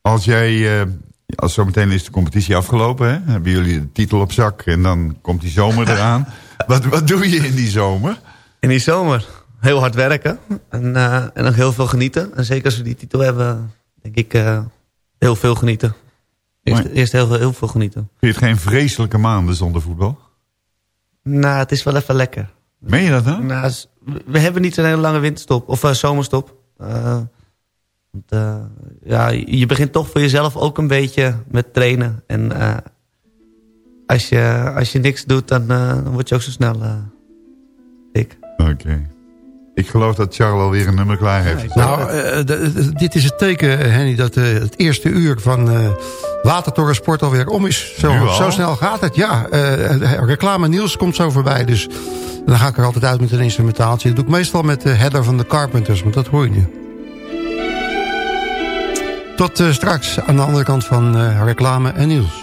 Als jij, als zometeen is de competitie afgelopen, hè? hebben jullie de titel op zak en dan komt die zomer eraan. wat, wat doe je in die zomer? In die zomer heel hard werken en, eh, en ook heel veel genieten. En zeker als we die titel hebben, denk ik eh, heel veel genieten. Eerst, Maar- eerst heel, veel- heel veel genieten. Vind je het geen vreselijke maanden zonder voetbal? Nou, het is wel even lekker. Meen je dat dan? Nou, we- hebben niet zo'n hele lange winterstop. Of eh, zomerstop. Want, ja, je begint toch voor jezelf ook een beetje met trainen. En als, je, als je niks doet, dan, dan word je ook zo snel dik. Oké. Ik geloof dat Charles alweer een nummer klaar heeft. Nou, eh, d- dit is het teken, eh, Henny, dat eh, het eerste uur van eh Watertorensport alweer om is. Zo, al? zo snel gaat het, ja. Eh, reclame Niels komt zo voorbij, dus dan ga ik er altijd uit met een instrumentaaltje. Dat doe ik meestal met de header van de Carpenters, want dat hoor je nu. Tot eh, straks aan de andere kant van eh, reclame en Niels.